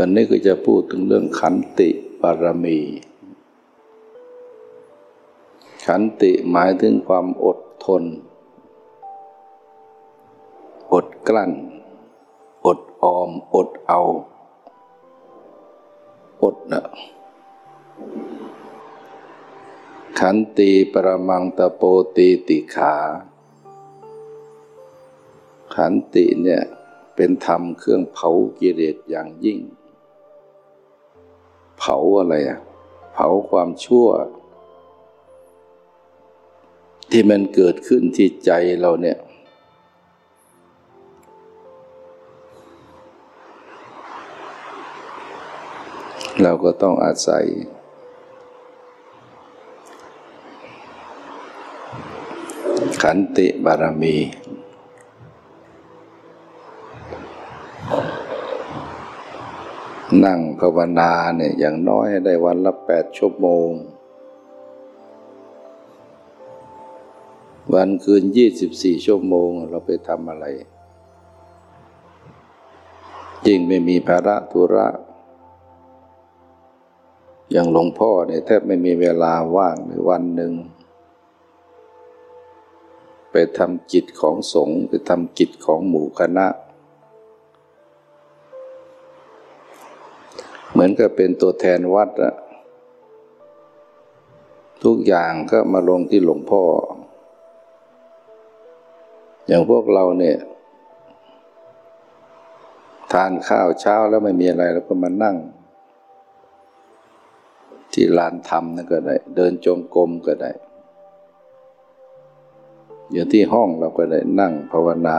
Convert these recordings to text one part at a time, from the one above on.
วันนี้ก็จะพูดถึงเรื่องขันติบารมี ขันติหมายถึงความอดทน อดกลั้น อดออม อดเอา อดนะขันติปรมังตะโปตีติขา ขันติเนี่ยเป็นธรรมเครื่องเผากิเลสอย่างยิ่ง เผาอะไรอะเผาความชั่ว ที่มันเกิดขึ้นที่ใจเราเนี่ย เราก็ต้องอาศัยขันติบารมี นั่งภาวนาเนี่ยอย่างน้อยได้วันละแปดชั่วโมง วันคืนยี่สิบสี่ชั่วโมงเราไปทำอะไรยิ่งไม่มีภาระธุระ อย่างหลวงพ่อเนี่ยแทบไม่มีเวลาว่างในวันหนึ่ง ไปทำกิจของสงฆ์ไปทำกิจของหมู่คณะ เหมือนกับเป็นตัวแทนวัดอะทุกอย่างก็มาลงที่หลวงพ่อ อย่างพวกเราเนี่ย ทานข้าวเช้าแล้วไม่มีอะไรแล้วก็มานั่ง ที่ลานธรรมนั่นก็ได้ เดินจงกรมก็ได้ อยู่ที่ห้องเราก็ได้นั่งภาวนา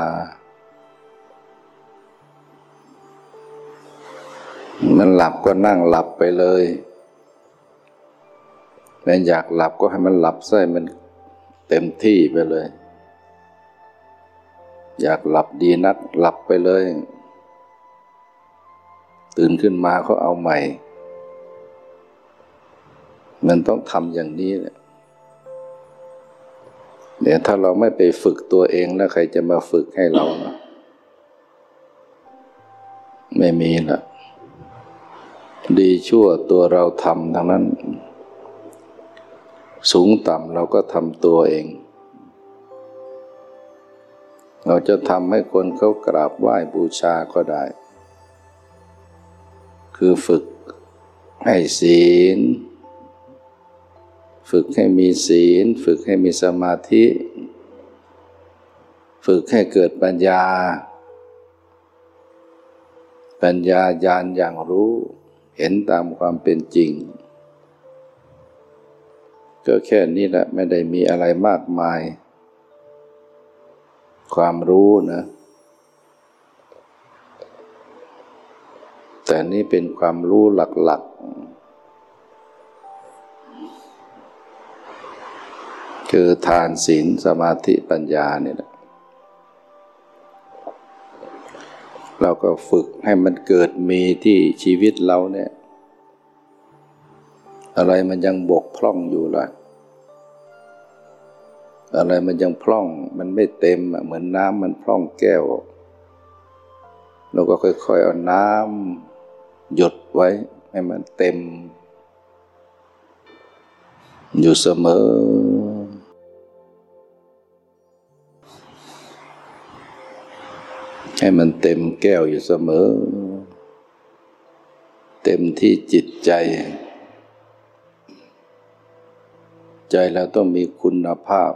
มันหลับก็นั่งหลับไปเลยแม้อยากหลับก็ให้มันหลับซะมันเต็มที่ไปเลย อยากหลับดีนักหลับไปเลย ตื่นขึ้นมาเขาเอาใหม่ มันต้องทำอย่างนี้เนี่ยเดี๋ยวถ้าเราไม่ไปฝึกตัวเองแล้วใครจะมาฝึกให้เรานะไม่มีล่ะ ดีชั่วตัวเราทำทั้งนั้น สูงต่ำเราก็ทำตัวเอง เราจะทำให้คนเขากราบไหว้บูชาก็ได้ คือฝึกให้ศีล ฝึกให้มีศีล ฝึกให้มีสมาธิ ฝึกให้เกิดปัญญา ปัญญาญาณอย่างรู้ เห็นตามความเป็นจริง ก็แค่นี้แหละไม่ได้มีอะไรมากมาย ความรู้นะ แต่นี่เป็นความรู้หลักๆ คือทานศีลสมาธิปัญญาเนี่ยนะ เราก็ฝึกให้มันเกิดมีที่ชีวิตเราเนี่ย อะไรมันยังบกพร่องอยู่ล่ะ อะไรมันยังพร่อง มันไม่เต็มเหมือนน้ำมันพร่องแก้ว เราก็ค่อยๆเอาน้ำหยดไว้ ให้มันเต็ม อยู่เสมอ ให้มันเต็มแก้วอยู่เสมอ เต็มที่จิตใจ ใจเราต้องมีคุณภาพ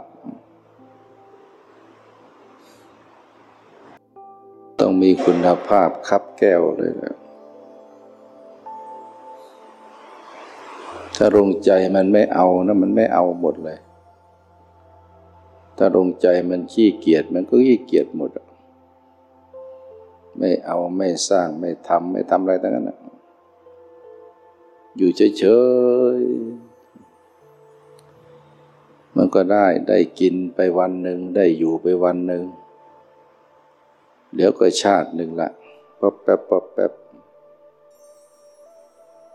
ต้องมีคุณภาพคับแก้วเลยนะถ้ารงใจมันไม่เอานะมันไม่เอาหมดเลย ถ้ารงใจมันขี้เกียจมันก็ขี้เกียจหมดอะ ไม่เอาไม่สร้างไม่ทำไม่ทำอะไรทั้งนั้นอยู่เฉยๆ มันก็ได้ได้กินไปวันหนึ่งได้อยู่ไปวันหนึ่งเดี๋ยวก็ชาติหนึ่งละป๊บแป๊บป๊บแป๊บ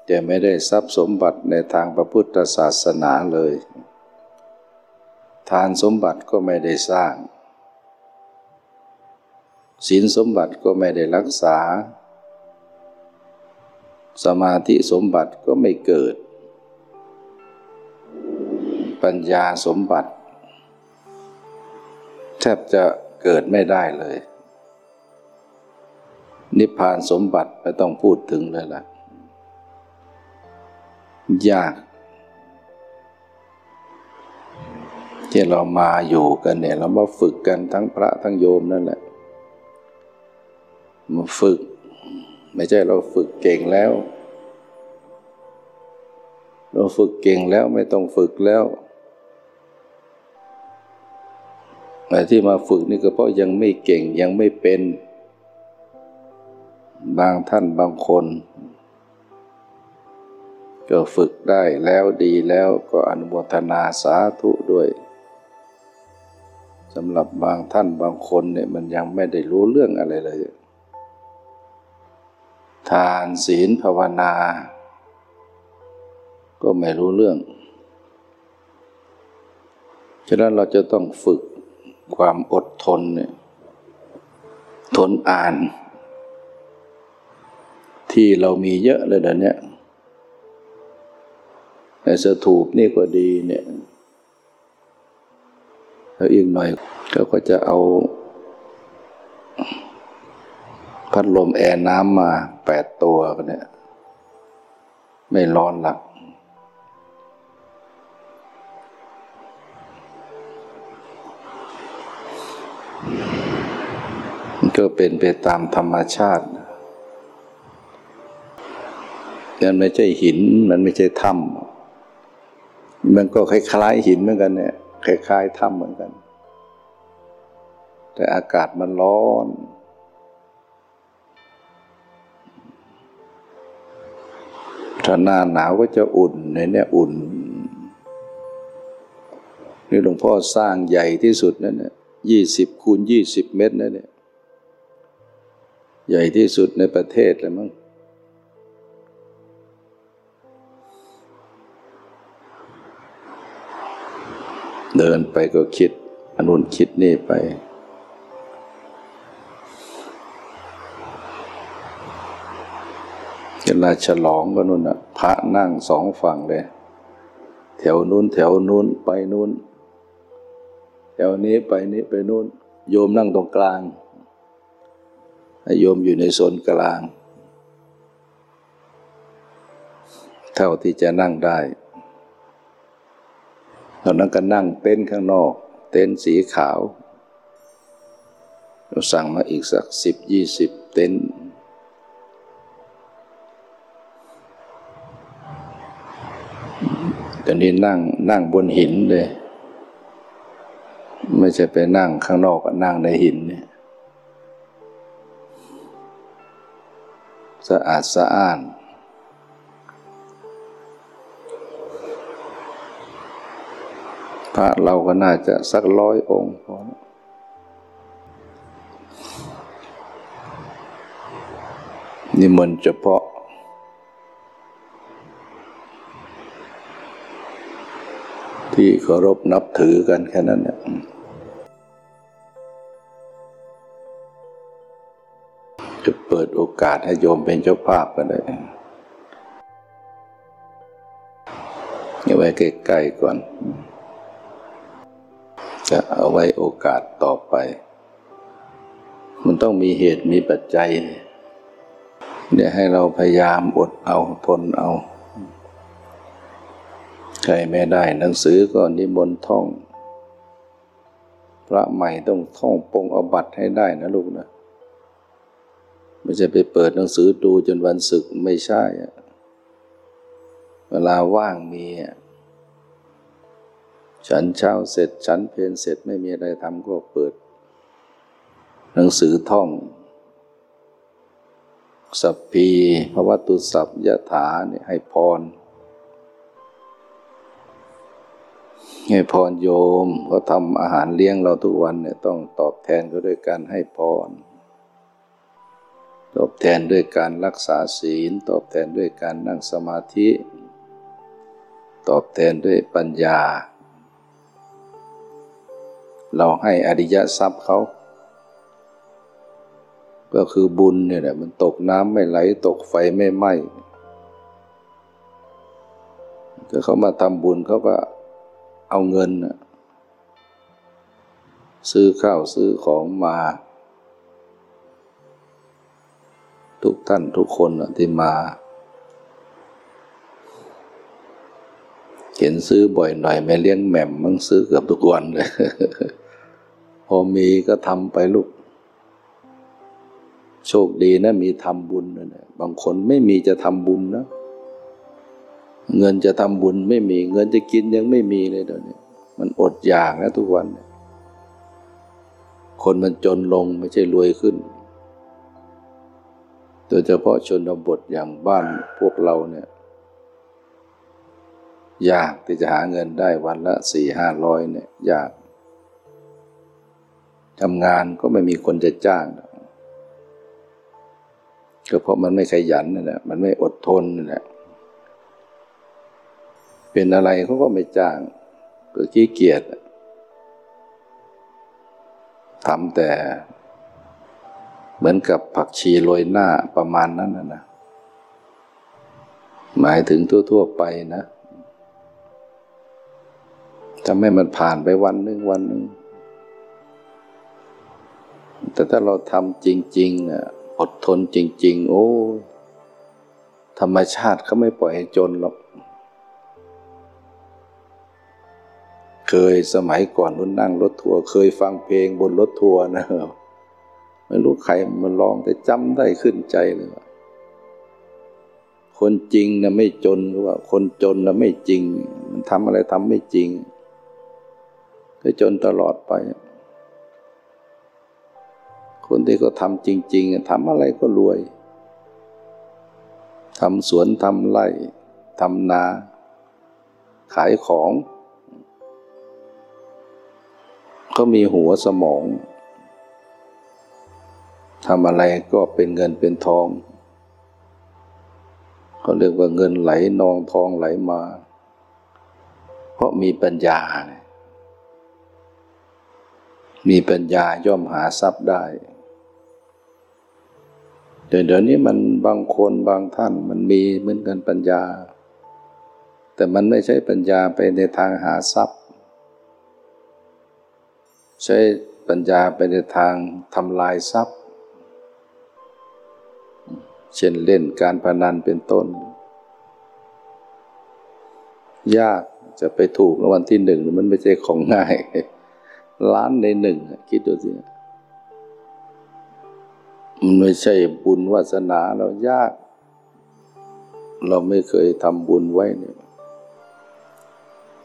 แต่ไม่ได้ทรัพย์สมบัติในทางพระพุทธศาสนาเลย ทานสมบัติก็ไม่ได้สร้าง ศีลสมบัติก็ไม่ได้รักษา สมาธิสมบัติก็ไม่เกิด ปัญญาสมบัติ แทบจะเกิดไม่ได้เลย นิพพานสมบัติไม่ต้องพูดถึงเลยล่ะ ยาก ที่เรามาอยู่กันเนี่ย เรามาฝึกกันทั้งพระทั้งโยมนั่นแหละ มาฝึก ไม่ใช่เราฝึกเก่งแล้ว เราฝึกเก่งแล้วไม่ต้องฝึกแล้วแต่ที่มาฝึกนี่ก็เพราะยังไม่เก่งยังไม่เป็น บางท่านบางคน ก็ฝึกได้แล้วดีแล้วก็อนุโมทนาสาธุด้วยสำหรับบางท่านบางคนเนี่ยมันยังไม่ได้รู้เรื่องอะไรเลย ทานศีลภาวนา ก็ไม่รู้เรื่อง ฉะนั้นเราจะต้องฝึกความอดทนเนี่ยทนอ่าน ที่เรามีเยอะเลยเดี๋ยวนี้ไอ้สถูปนี่ก็ดีเนี่ยแล้วอีกหน่อยเขาก็จะเอา พัดลมแอร์น้ำมาแปดตัวกันเนี่ย ไม่ร้อนหลัก ก็เป็นไปตามธรรมชาติมันไม่ใช่หิน มันไม่ใช่ถ้ำมันก็คล้ายๆหินเหมือนกันเนี่ยคล้ายๆถ้ำเหมือนกัน แต่อากาศมันร้อน ถ้าหน้าหนาวก็จะอุ่นในนี้อุ่น นี่หลวงพ่อสร้างใหญ่ที่สุดนั่นเนี่ยยี่สิบคูณยี่สิบเมตรนั่นเนี่ยใหญ่ที่สุดในประเทศเลยมั้งเดินไปก็คิดอนุนคิดนี่ไปาฉลองก็นู่นอะพระนั่งสองฝั่งเลย แถวนู้นแถวนู้นไปนู้น แถวนี้ไปนี้ไปนู้น โยมนั่งตรงกลางโยมอยู่ในโซนกลาง เท่าที่จะนั่งได้ตอนนั้นก็นั่งเต้นข้างนอก เต้นสีขาว เราสั่งมาอีกสักสิบยี่สิบเต้นต อนนี้นั่งนั่งบนหินเลย ไม่ใช่ไปนั่งข้างนอกก็นั่งในหินเนี่ยสะอาดสะอ้านพระเราก็น่าจะสักร้อยองค์พอนิมนต์เฉพาะ ที่เคารพนับถือกันแค่นั้นเนี่ยจะเปิดโอกาสให้โยมเป็นเจ้าภาพก็ได้เอาไว้ใกล้ๆก่อน จะเอาไว้โอกาสต่อไป มันต้องมีเหตุมีปัจจัยเนี่ยให้เราพยายามอดเอาทนเอา ใครไม่ได้หนังสือก็นิมนต์ท่อง พระใหม่ต้องท่องปงอบัตให้ได้นะลูกนะ ไม่ใช่ไปเปิดหนังสือดูจนวันศึกไม่ใช่ เวลาว่างมีฉันเช้าเสร็จฉันเพลนเสร็จไม่มีอะไรทำก็เปิด หนังสือท่อง สัพพีพระวัตุสัพยถาเนี่ยให้พร ให้พรโยมเขาทำอาหารเลี้ยงเราทุกวันเนี่ยต้องตอบแทนเขาด้วยการให้พร ตอบแทนด้วยการรักษาศีล ตอบแทนด้วยการนั่งสมาธิ ตอบแทนด้วยปัญญา เราให้อริยทรัพย์เขา ก็คือบุญเนี่ยแหละมันตกน้ำไม่ไหลตกไฟไม่ไหม้ถ้าเขามาทำบุญเขาก็ เอาเงิน ซื้อข้าวซื้อของมา ทุกท่านทุกคนที่มา เห็นซื้อบ่อยหน่อยแม่เลี้ยงแหม่มมึงซื้อเกือบทุกวันเลย พอมีก็ทำไปลูก โชคดีนะมีทำบุญนะบางคนไม่มีจะทำบุญนะ เงินจะทำบุญไม่มี เงินจะกินยังไม่มีเลยเดี๋ยวนี้มันอดอยากนะทุกวัน คนมันจนลงไม่ใช่รวยขึ้นโดยเฉพาะชนบทอย่างบ้านพวกเราเนี่ยยากที่จะหาเงินได้วันละสี่ห้าร้อยเนี่ยยากทำงานก็ไม่มีคนจะจ้างก็เพราะมันไม่ขยันนั่นแหละมันไม่อดทนนั่นแหละ เป็นอะไรเขาก็ไม่จ้างก็ขี้เกียจทำแต่ เหมือนกับผักชีโรยหน้าประมาณนั้นนะหมายถึงทั่ว ๆ ไปนะทำให้มันผ่านไปวันหนึ่งวันหนึ่งแต่ถ้าเราทำจริงๆอะอดทนจริง ๆ โอ้ ธรรมชาติเขาไม่ปล่อยให้จนหรอก เคยสมัยก่อนรุ่นนั่งรถทัวร์เคยฟังเพลงบนรถทัวร์นะไม่รู้ใครมันร้องแต่จำได้ขึ้นใจเลยว่าคนจริงนะไม่จนหรือว่า คนจนนะไม่จริง มันทำอะไรทำไม่จริง ก็จนตลอดไป คนที่เขาทำจริง ๆทำอะไรก็รวยทำสวนทำไร่ทำนา ขายของ ก็มีหัวสมองทำอะไรก็เป็นเงินเป็นทองเขาเรียกว่าเงินไหลนองทองไหลมา เพราะมีปัญญา มีปัญญาย่อมหาทรัพย์ได้แต่เดี๋ยวนี้มันบางคนบางท่านมันมีเหมือนกันปัญญา แต่มันไม่ใช่ปัญญาไปในทางหาทรัพย์ ใช้ปัญญาไปในทางทำลายทรัพย์ เช่นเล่นการพนันเป็นต้น ยากจะไปถูกรางวัลที่หนึ่งมันไม่ใช่ของง่ายล้านในหนึ่งคิดดูสิมันไม่ใช่บุญวาสนาเรายาก เราไม่เคยทำบุญไว้เนี่ย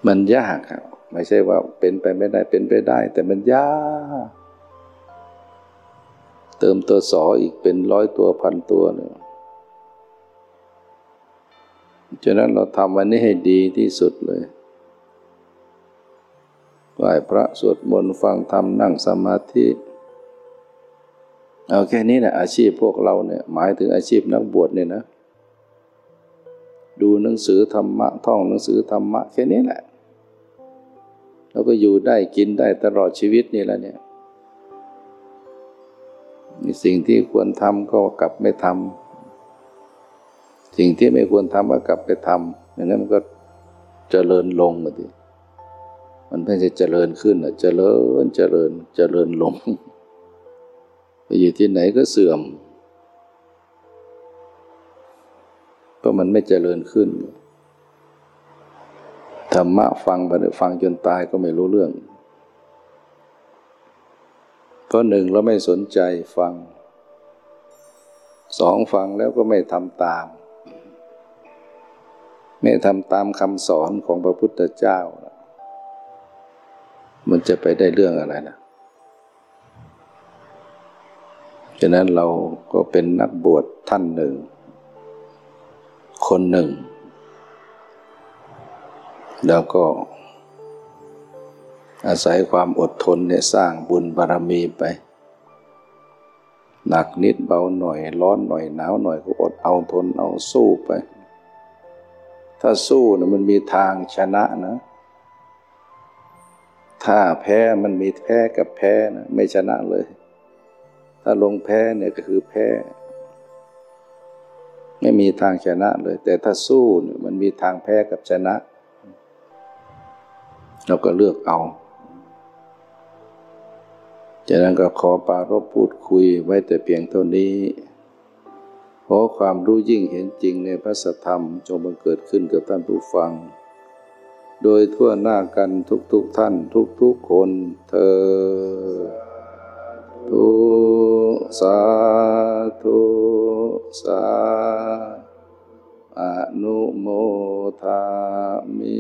มันยากครับ ไม่ใช่ว่าเป็นไปไม่ได้เป็นไปได้ แต่มันยากเติมตัวสออีกเป็นร้อยตัวพันตัวเนี่ยฉะนั้นเราทำวันนี้ให้ดีที่สุดเลยไหว้พระสวดมนต์ฟังธรรมนั่งสมาธิเอาแค่นี้นะอาชีพพวกเราเนี่ยหมายถึงอาชีพนักบวชเนี่ยนะ ดูหนังสือธรรมะท่องหนังสือธรรมะแค่นี้แหละ เราก็อยู่ได้กินได้ตลอดชีวิตนี่แหละเนี่ยสิ่งที่ควรทำก็กลับไม่ทำสิ่งที่ไม่ควรทำก็กลับไปทำอย่างนั้นมันก็เจริญลงมาทีมันไม่ใช่เจริญขึ้นอะเจริญเจริญเจริญลงไปอยู่ที่ไหนก็เสื่อมเพราะมันไม่เจริญขึ้น ธรรมะฟังไปฟังจนตายก็ไม่รู้เรื่อง เพราะหนึ่งเราไม่สนใจฟัง สองฟังแล้วก็ไม่ทำตาม ไม่ทำตามคำสอนของพระพุทธเจ้า มันจะไปได้เรื่องอะไรนะฉะนั้นเราก็เป็นนักบวชท่านหนึ่ง คนหนึ่ง แล้วก็ อาศัยความอดทนเนี่ยสร้างบุญบารมีไป หนักนิดเบาหน่อย ร้อนหน่อยหนาวหน่อยก็อดเอาทนเอาสู้ไป ถ้าสู้นะมันมีทางชนะนะ ถ้าแพ้มันมีแพ้กับแพ้นะไม่ชนะเลย ถ้าลงแพ้เนี่ยก็คือแพ้ไม่มีทางชนะเลย แต่ถ้าสู้เนี่ยมันมีทางแพ้กับชนะ เราก็เลือกเอา จากนั้นก็ขอปารบพูดคุยไว้แต่เพียงเท่านี้ขอความรู้ยิ่งเห็นจริงในพระสธรรมจงบังเกิดขึ้นกับท่านผู้ฟัง โดยทั่วหน้ากันทุกๆทท่านทุกๆคนเธอทุสาธุสาอนุโมทามิ